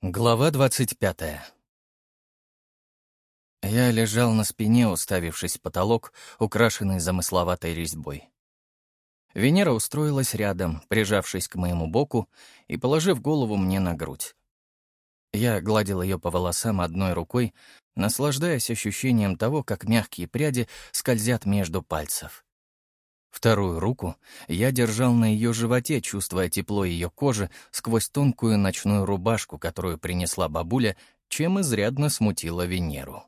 Глава двадцать пятая. Я лежал на спине, уставившись в потолок, украшенный замысловатой резьбой. Венера устроилась рядом, прижавшись к моему боку и положив голову мне на грудь. Я гладил ее по волосам одной рукой, наслаждаясь ощущением того, как мягкие пряди скользят между пальцев. Вторую руку я держал на ее животе, чувствуя тепло ее кожи сквозь тонкую ночную рубашку, которую принесла бабуля, чем изрядно смутила Венеру.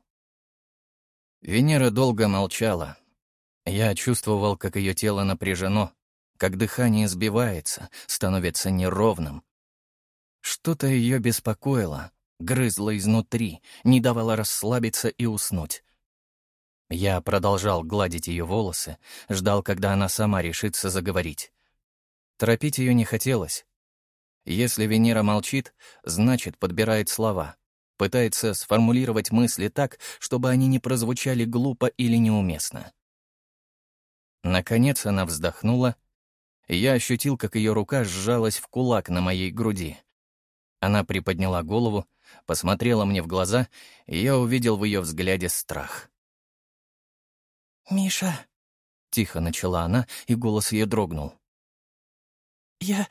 Венера долго молчала. Я чувствовал, как ее тело напряжено, как дыхание сбивается, становится неровным. Что-то ее беспокоило, грызло изнутри, не давало расслабиться и уснуть. Я продолжал гладить ее волосы, ждал, когда она сама решится заговорить. Торопить ее не хотелось. Если Венера молчит, значит, подбирает слова, пытается сформулировать мысли так, чтобы они не прозвучали глупо или неуместно. Наконец она вздохнула, я ощутил, как ее рука сжалась в кулак на моей груди. Она приподняла голову, посмотрела мне в глаза, и я увидел в ее взгляде страх. «Миша», — тихо начала она, и голос ее дрогнул. «Я...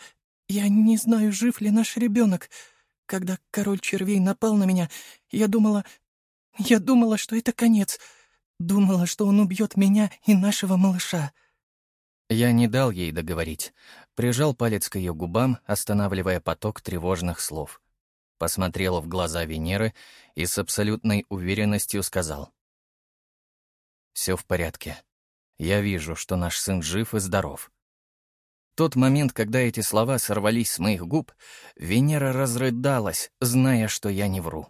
я не знаю, жив ли наш ребенок. Когда король червей напал на меня, я думала... я думала, что это конец. Думала, что он убьет меня и нашего малыша». Я не дал ей договорить. Прижал палец к ее губам, останавливая поток тревожных слов. Посмотрел в глаза Венеры и с абсолютной уверенностью сказал. Все в порядке. Я вижу, что наш сын жив и здоров. Тот момент, когда эти слова сорвались с моих губ, Венера разрыдалась, зная, что я не вру.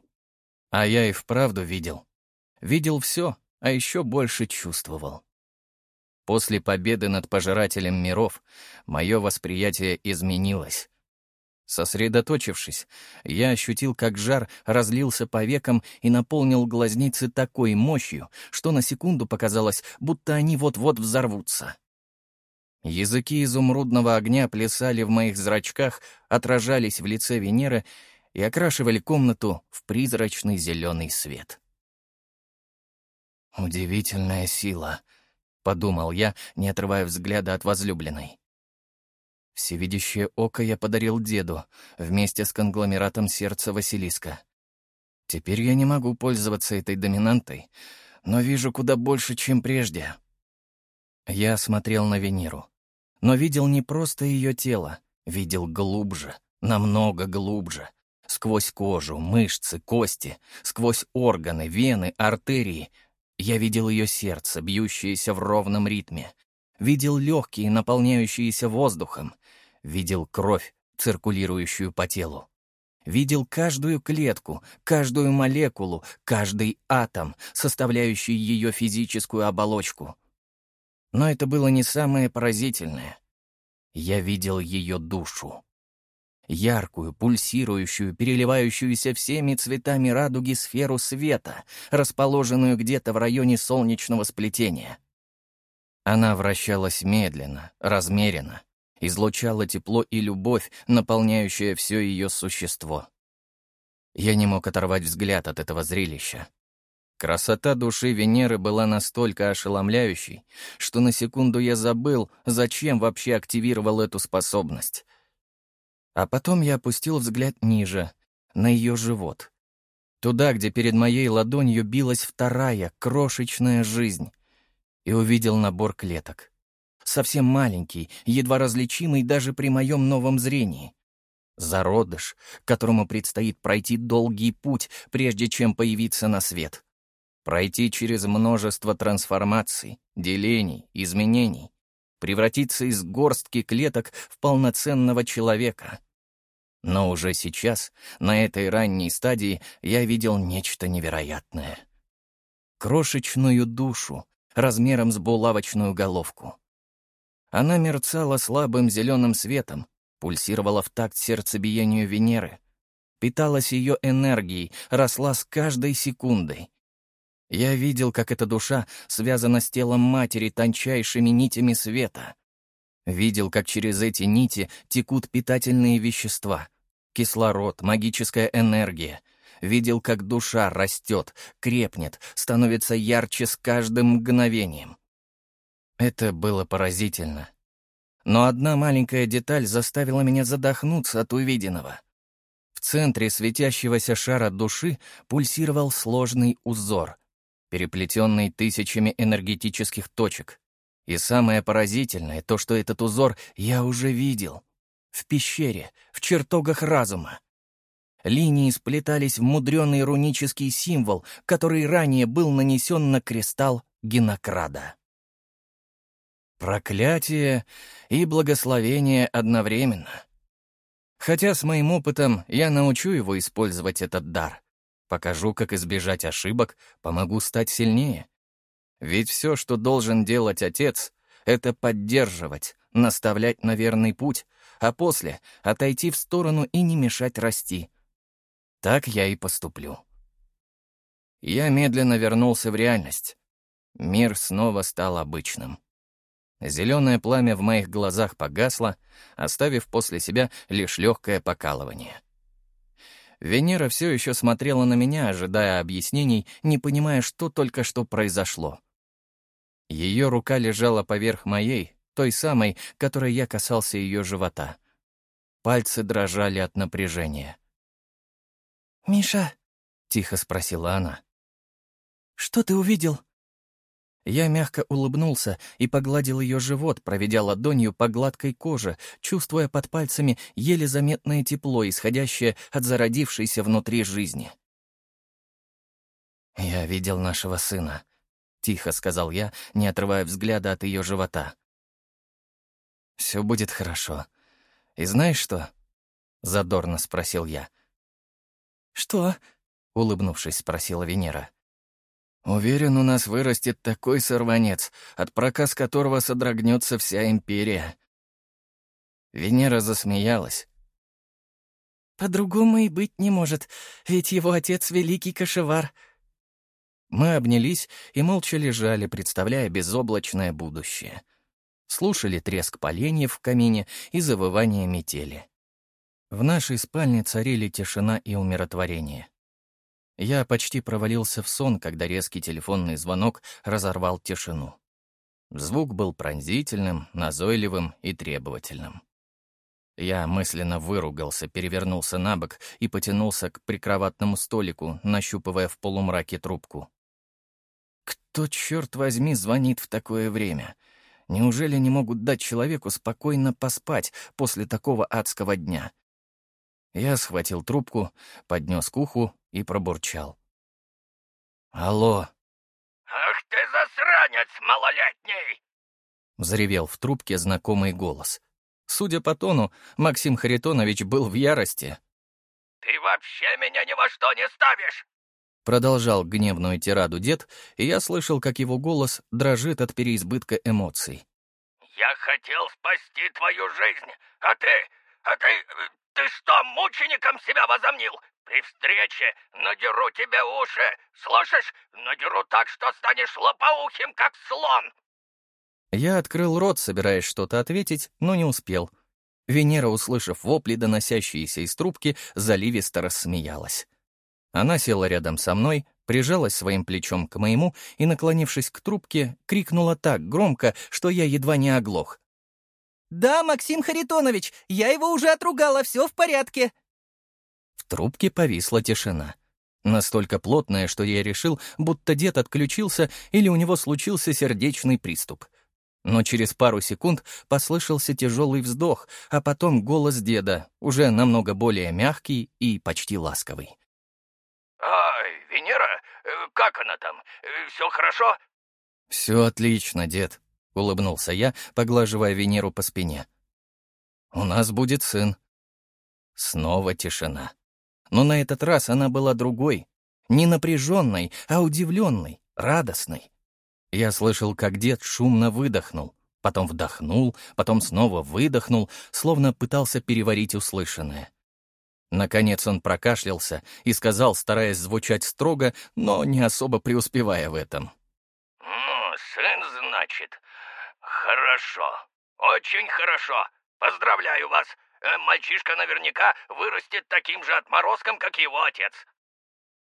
А я и вправду видел. Видел все, а еще больше чувствовал. После победы над пожирателем миров мое восприятие изменилось. Сосредоточившись, я ощутил, как жар разлился по векам и наполнил глазницы такой мощью, что на секунду показалось, будто они вот-вот взорвутся. Языки изумрудного огня плясали в моих зрачках, отражались в лице Венеры и окрашивали комнату в призрачный зеленый свет. «Удивительная сила», — подумал я, не отрывая взгляда от возлюбленной. Всевидящее око я подарил деду вместе с конгломератом сердца Василиска. Теперь я не могу пользоваться этой доминантой, но вижу куда больше, чем прежде. Я смотрел на Венеру, но видел не просто ее тело, видел глубже, намного глубже, сквозь кожу, мышцы, кости, сквозь органы, вены, артерии. Я видел ее сердце, бьющееся в ровном ритме, видел легкие, наполняющиеся воздухом, видел кровь, циркулирующую по телу. Видел каждую клетку, каждую молекулу, каждый атом, составляющий ее физическую оболочку. Но это было не самое поразительное. Я видел ее душу. Яркую, пульсирующую, переливающуюся всеми цветами радуги сферу света, расположенную где-то в районе солнечного сплетения. Она вращалась медленно, размеренно, излучала тепло и любовь, наполняющая все ее существо. Я не мог оторвать взгляд от этого зрелища. Красота души Венеры была настолько ошеломляющей, что на секунду я забыл, зачем вообще активировал эту способность. А потом я опустил взгляд ниже, на ее живот. Туда, где перед моей ладонью билась вторая, крошечная жизнь, и увидел набор клеток совсем маленький, едва различимый даже при моем новом зрении. Зародыш, которому предстоит пройти долгий путь, прежде чем появиться на свет. Пройти через множество трансформаций, делений, изменений. Превратиться из горстки клеток в полноценного человека. Но уже сейчас, на этой ранней стадии, я видел нечто невероятное. Крошечную душу, размером с булавочную головку. Она мерцала слабым зеленым светом, пульсировала в такт сердцебиению Венеры, питалась ее энергией, росла с каждой секундой. Я видел, как эта душа связана с телом матери тончайшими нитями света. Видел, как через эти нити текут питательные вещества, Кислород, магическая энергия. Видел, как душа растет, крепнет, становится ярче с каждым мгновением. Это было поразительно. Но одна маленькая деталь заставила меня задохнуться от увиденного. В центре светящегося шара души пульсировал сложный узор, переплетенный тысячами энергетических точек. И самое поразительное — то, что этот узор я уже видел. В пещере, в чертогах разума. Линии сплетались в мудренный рунический символ, который ранее был нанесен на кристалл Генокрада. Проклятие и благословение одновременно. Хотя с моим опытом я научу его использовать этот дар. Покажу, как избежать ошибок, помогу стать сильнее. Ведь все, что должен делать отец, это поддерживать, наставлять на верный путь, а после — отойти в сторону и не мешать расти. Так я и поступлю. Я медленно вернулся в реальность. Мир снова стал обычным. Зеленое пламя в моих глазах погасло, оставив после себя лишь легкое покалывание. Венера все еще смотрела на меня, ожидая объяснений, не понимая, что только что произошло. Ее рука лежала поверх моей, той самой, которой я касался ее живота. Пальцы дрожали от напряжения. «Миша?» — тихо спросила она. «Что ты увидел?» Я мягко улыбнулся и погладил ее живот, проведя ладонью по гладкой коже, чувствуя под пальцами еле заметное тепло, исходящее от зародившейся внутри жизни. «Я видел нашего сына», — тихо сказал я, не отрывая взгляда от ее живота. «Все будет хорошо. И знаешь что?» — задорно спросил я. «Что?» — улыбнувшись, спросила Венера. Уверен, у нас вырастет такой сорванец, от проказ которого содрогнется вся империя. Венера засмеялась. По-другому и быть не может, ведь его отец — великий кошевар. Мы обнялись и молча лежали, представляя безоблачное будущее. Слушали треск поленьев в камине и завывание метели. В нашей спальне царили тишина и умиротворение. Я почти провалился в сон, когда резкий телефонный звонок разорвал тишину. Звук был пронзительным, назойливым и требовательным. Я мысленно выругался, перевернулся на бок и потянулся к прикроватному столику, нащупывая в полумраке трубку. Кто, черт возьми, звонит в такое время? Неужели не могут дать человеку спокойно поспать после такого адского дня? Я схватил трубку, поднес к уху и пробурчал. «Алло!» «Ах ты засранец малолетний!» Взревел в трубке знакомый голос. Судя по тону, Максим Харитонович был в ярости. «Ты вообще меня ни во что не ставишь!» Продолжал гневную тираду дед, и я слышал, как его голос дрожит от переизбытка эмоций. «Я хотел спасти твою жизнь, а ты... а ты... ты что, мучеником себя возомнил? При встрече надеру тебе уши, слышишь? Надеру так, что станешь лопоухим, как слон!» Я открыл рот, собираясь что-то ответить, но не успел. Венера, услышав вопли, доносящиеся из трубки, заливисто рассмеялась. Она села рядом со мной, прижалась своим плечом к моему и, наклонившись к трубке, крикнула так громко, что я едва не оглох. «Да, Максим Харитонович, я его уже отругала, все в порядке!» В трубке повисла тишина. Настолько плотная, что я решил, будто дед отключился или у него случился сердечный приступ. Но через пару секунд послышался тяжелый вздох, а потом голос деда, уже намного более мягкий и почти ласковый. «Ай, Венера, э, как она там? Э, Все хорошо?» «Все отлично, дед», — улыбнулся я, поглаживая Венеру по спине. «У нас будет сын». Снова тишина. Но на этот раз она была другой. Не напряженной, а удивленной, радостной. Я слышал, как дед шумно выдохнул, потом вдохнул, потом снова выдохнул, словно пытался переварить услышанное. Наконец он прокашлялся и сказал, стараясь звучать строго, но не особо преуспевая в этом. «Ну, сын, значит. Хорошо. Очень хорошо. Поздравляю вас. Э, мальчишка наверняка вырастет таким же отморозком, как его отец».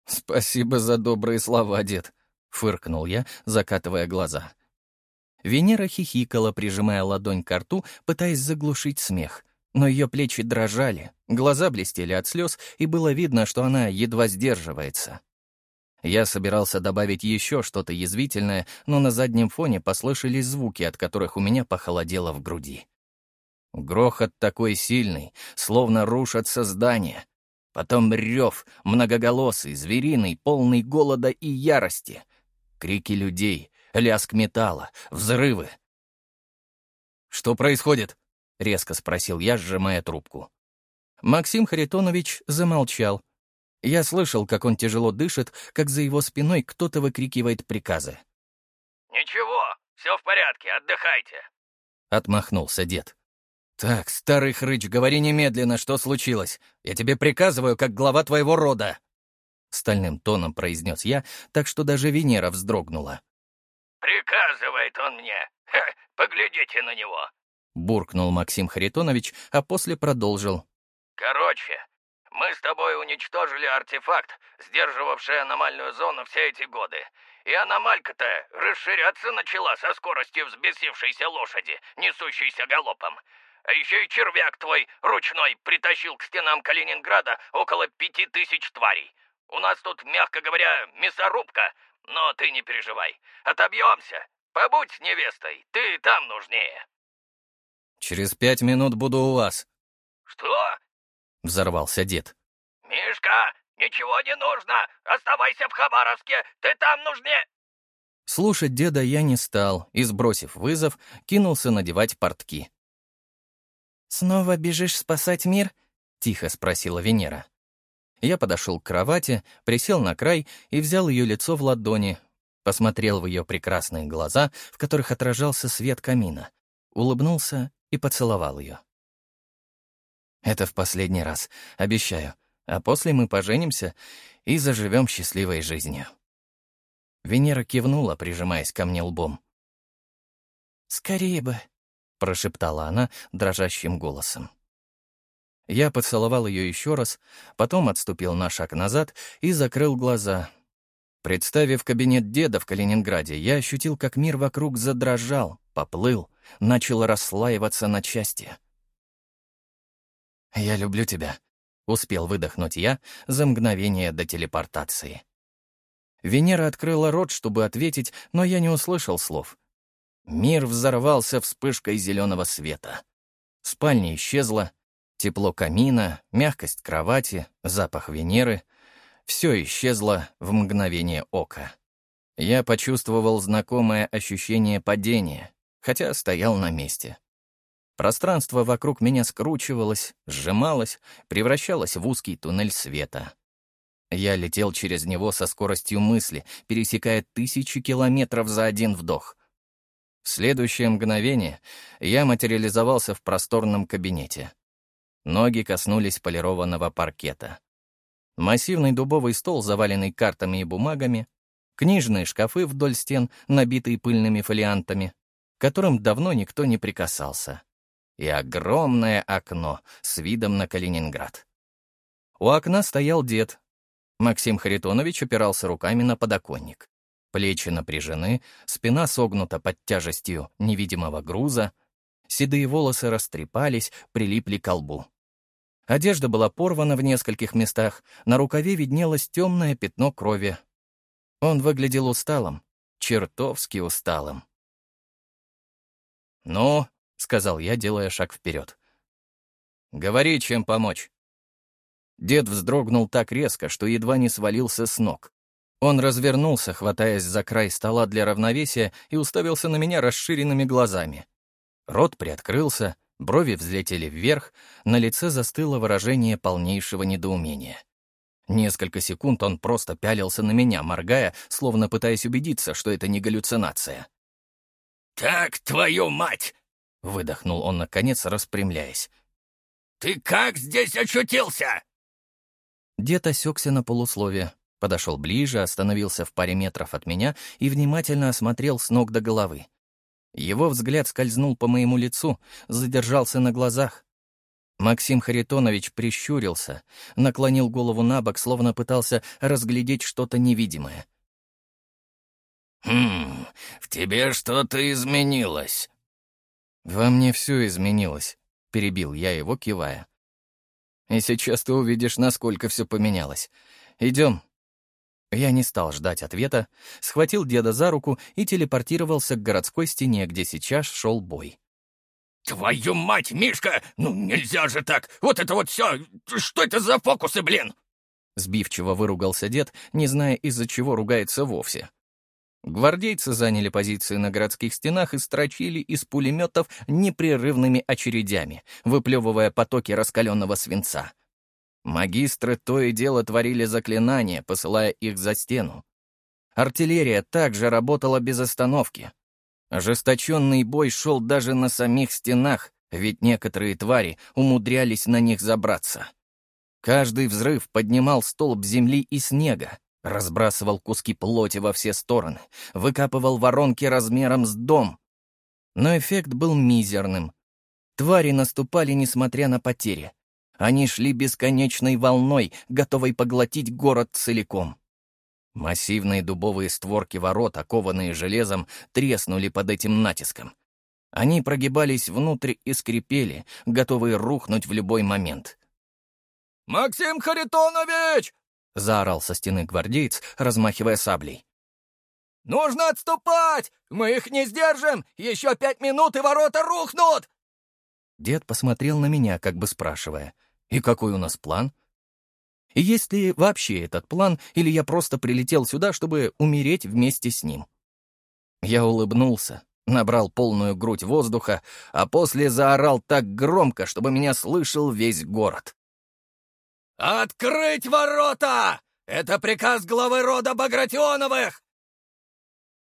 «Спасибо за добрые слова, дед», — фыркнул я, закатывая глаза. Венера хихикала, прижимая ладонь к рту, пытаясь заглушить смех. Но ее плечи дрожали, глаза блестели от слез, и было видно, что она едва сдерживается. Я собирался добавить еще что-то язвительное, но на заднем фоне послышались звуки, от которых у меня похолодело в груди. Грохот такой сильный, словно рушатся здания. Потом рев, многоголосый, звериный, полный голода и ярости. Крики людей, лязг металла, взрывы. «Что происходит?» — резко спросил я, сжимая трубку. Максим Харитонович замолчал. Я слышал, как он тяжело дышит, как за его спиной кто-то выкрикивает приказы. «Ничего, все в порядке, отдыхайте», — отмахнулся дед. «Так, старый хрыч, говори немедленно, что случилось. Я тебе приказываю, как глава твоего рода!» Стальным тоном произнес я, так что даже Венера вздрогнула. «Приказывает он мне. Ха, поглядите на него!» Буркнул Максим Харитонович, а после продолжил. «Короче, мы с тобой уничтожили артефакт, сдерживавший аномальную зону все эти годы. И аномалька-то расширяться начала со скоростью взбесившейся лошади, несущейся галопом. А еще и червяк твой ручной притащил к стенам Калининграда около пяти тысяч тварей. У нас тут, мягко говоря, мясорубка, но ты не переживай. Отобьемся. Побудь невестой, ты там нужнее. Через пять минут буду у вас. Что? Взорвался дед. Мишка, ничего не нужно. Оставайся в Хабаровске, ты там нужнее. Слушать деда я не стал и, сбросив вызов, кинулся надевать портки. «Снова бежишь спасать мир?» — тихо спросила Венера. Я подошел к кровати, присел на край и взял ее лицо в ладони, посмотрел в ее прекрасные глаза, в которых отражался свет камина, улыбнулся и поцеловал ее. «Это в последний раз, обещаю, а после мы поженимся и заживем счастливой жизнью». Венера кивнула, прижимаясь ко мне лбом. «Скорее бы», прошептала она дрожащим голосом. Я поцеловал ее еще раз, потом отступил на шаг назад и закрыл глаза. Представив кабинет деда в Калининграде, я ощутил, как мир вокруг задрожал, поплыл, начал расслаиваться на части. «Я люблю тебя», — успел выдохнуть я за мгновение до телепортации. Венера открыла рот, чтобы ответить, но я не услышал слов. Мир взорвался вспышкой зеленого света. Спальня исчезла, тепло камина, мягкость кровати, запах Венеры — все исчезло в мгновение ока. Я почувствовал знакомое ощущение падения, хотя стоял на месте. Пространство вокруг меня скручивалось, сжималось, превращалось в узкий туннель света. Я летел через него со скоростью мысли, пересекая тысячи километров за один вдох — в следующее мгновение я материализовался в просторном кабинете. Ноги коснулись полированного паркета. Массивный дубовый стол, заваленный картами и бумагами, книжные шкафы вдоль стен, набитые пыльными фолиантами, к которым давно никто не прикасался, и огромное окно с видом на Калининград. У окна стоял дед. Максим Харитонович опирался руками на подоконник. Плечи напряжены, спина согнута под тяжестью невидимого груза, седые волосы растрепались, прилипли к лбу. Одежда была порвана в нескольких местах, на рукаве виднелось темное пятно крови. Он выглядел усталым, чертовски усталым. «Ну», — сказал я, делая шаг вперед. «Говори, чем помочь». Дед вздрогнул так резко, что едва не свалился с ног. Он развернулся, хватаясь за край стола для равновесия, и уставился на меня расширенными глазами. Рот приоткрылся, брови взлетели вверх, на лице застыло выражение полнейшего недоумения. Несколько секунд он просто пялился на меня, моргая, словно пытаясь убедиться, что это не галлюцинация. «Так, твою мать!» — выдохнул он, наконец, распрямляясь. «Ты как здесь очутился?» Дед осекся на полусловие, Подошел ближе, остановился в паре метров от меня и внимательно осмотрел с ног до головы. Его взгляд скользнул по моему лицу, задержался на глазах. Максим Харитонович прищурился, наклонил голову на бок, словно пытался разглядеть что-то невидимое. «Хм, в тебе что-то изменилось». «Во мне все изменилось», — перебил я его, кивая. «И сейчас ты увидишь, насколько все поменялось. Идем». Я не стал ждать ответа, схватил деда за руку и телепортировался к городской стене, где сейчас шел бой. «Твою мать, Мишка! Ну нельзя же так! Вот это вот все! Что это за фокусы, блин?» Сбивчиво выругался дед, не зная, из-за чего ругается вовсе. Гвардейцы заняли позиции на городских стенах и строчили из пулеметов непрерывными очередями, выплевывая потоки раскаленного свинца. Магистры то и дело творили заклинания, посылая их за стену. Артиллерия также работала без остановки. Ожесточенный бой шел даже на самих стенах, ведь некоторые твари умудрялись на них забраться. Каждый взрыв поднимал столб земли и снега, Разбрасывал куски плоти во все стороны, выкапывал воронки размером с дом. Но эффект был мизерным. Твари наступали, несмотря на потери. Они шли бесконечной волной, готовой поглотить город целиком. Массивные дубовые створки ворот, окованные железом, треснули под этим натиском. Они прогибались внутрь и скрипели, готовые рухнуть в любой момент. «Максим Харитонович!» — заорал со стены гвардеец, размахивая саблей. «Нужно отступать! Мы их не сдержим! Еще пять минут, и ворота рухнут!» Дед посмотрел на меня, как бы спрашивая, «И какой у нас план?» И есть ли вообще этот план, или я просто прилетел сюда, чтобы умереть вместе с ним? Я улыбнулся, набрал полную грудь воздуха, а после заорал так громко, чтобы меня слышал весь город. «Открыть ворота! Это приказ главы рода Багратионовых!»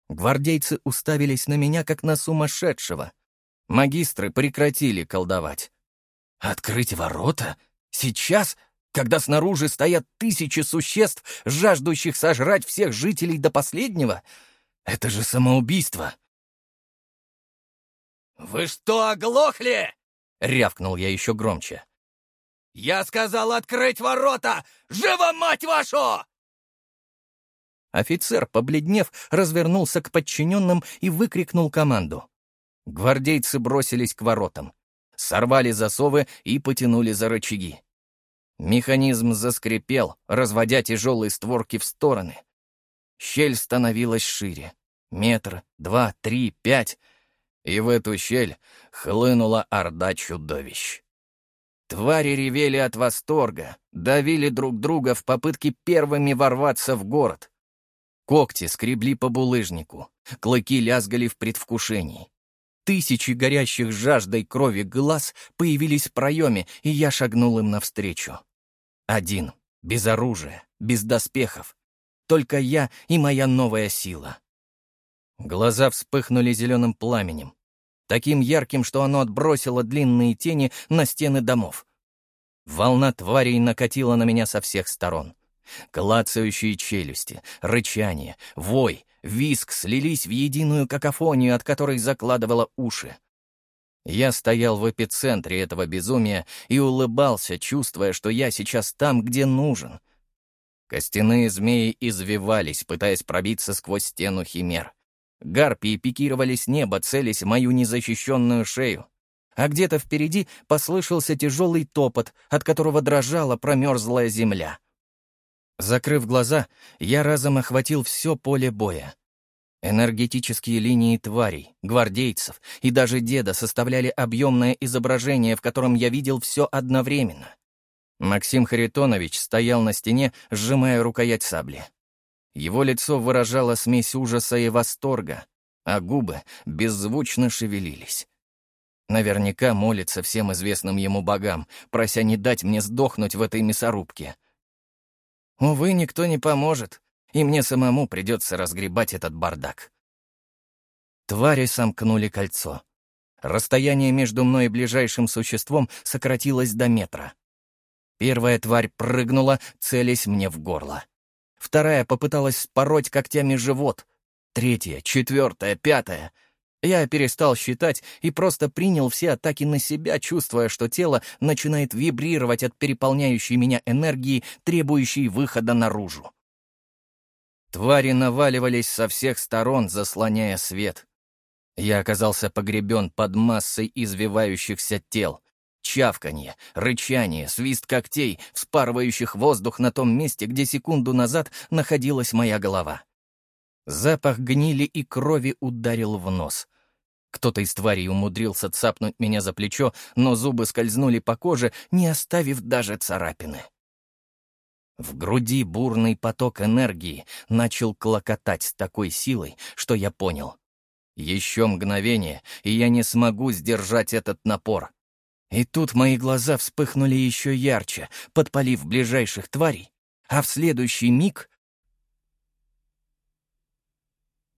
Гвардейцы уставились на меня, как на сумасшедшего. Магистры прекратили колдовать. «Открыть ворота? Сейчас? Когда снаружи стоят тысячи существ, жаждущих сожрать всех жителей до последнего? Это же самоубийство!» «Вы что, оглохли?» — рявкнул я еще громче. «Я сказал открыть ворота! Живо, мать вашу!» Офицер, побледнев, развернулся к подчиненным и выкрикнул команду. Гвардейцы бросились к воротам, сорвали засовы и потянули за рычаги. Механизм заскрипел, разводя тяжелые створки в стороны. Щель становилась шире. Метр, два, три, пять. И в эту щель хлынула орда чудовищ. Твари ревели от восторга, давили друг друга в попытке первыми ворваться в город. Когти скребли по булыжнику, клыки лязгали в предвкушении. Тысячи горящих жаждой крови глаз появились в проеме, и я шагнул им навстречу. Один, без оружия, без доспехов. Только я и моя новая сила. Глаза вспыхнули зеленым пламенем таким ярким, что оно отбросило длинные тени на стены домов. Волна тварей накатила на меня со всех сторон. Клацающие челюсти, рычание, вой, виск слились в единую какофонию, от которой закладывало уши. Я стоял в эпицентре этого безумия и улыбался, чувствуя, что я сейчас там, где нужен. Костяные змеи извивались, пытаясь пробиться сквозь стену химер. Гарпии пикировали с неба, целясь в мою незащищенную шею. А где-то впереди послышался тяжелый топот, от которого дрожала промерзлая земля. Закрыв глаза, я разом охватил все поле боя. Энергетические линии тварей, гвардейцев и даже деда составляли объемное изображение, в котором я видел все одновременно. Максим Харитонович стоял на стене, сжимая рукоять сабли. Его лицо выражало смесь ужаса и восторга, а губы беззвучно шевелились. Наверняка молится всем известным ему богам, прося не дать мне сдохнуть в этой мясорубке. Увы, никто не поможет, и мне самому придется разгребать этот бардак. Твари сомкнули кольцо. Расстояние между мной и ближайшим существом сократилось до метра. Первая тварь прыгнула, целясь мне в горло. Вторая попыталась спороть когтями живот. Третья, четвертая, пятая. Я перестал считать и просто принял все атаки на себя, чувствуя, что тело начинает вибрировать от переполняющей меня энергии, требующей выхода наружу. Твари наваливались со всех сторон, заслоняя свет. Я оказался погребен под массой извивающихся тел. Чавканье, рычание, свист когтей, вспарывающих воздух на том месте, где секунду назад находилась моя голова. Запах гнили и крови ударил в нос. Кто-то из тварей умудрился цапнуть меня за плечо, но зубы скользнули по коже, не оставив даже царапины. В груди бурный поток энергии начал клокотать с такой силой, что я понял. Еще мгновение, и я не смогу сдержать этот напор. И тут мои глаза вспыхнули еще ярче, подпалив ближайших тварей, а в следующий миг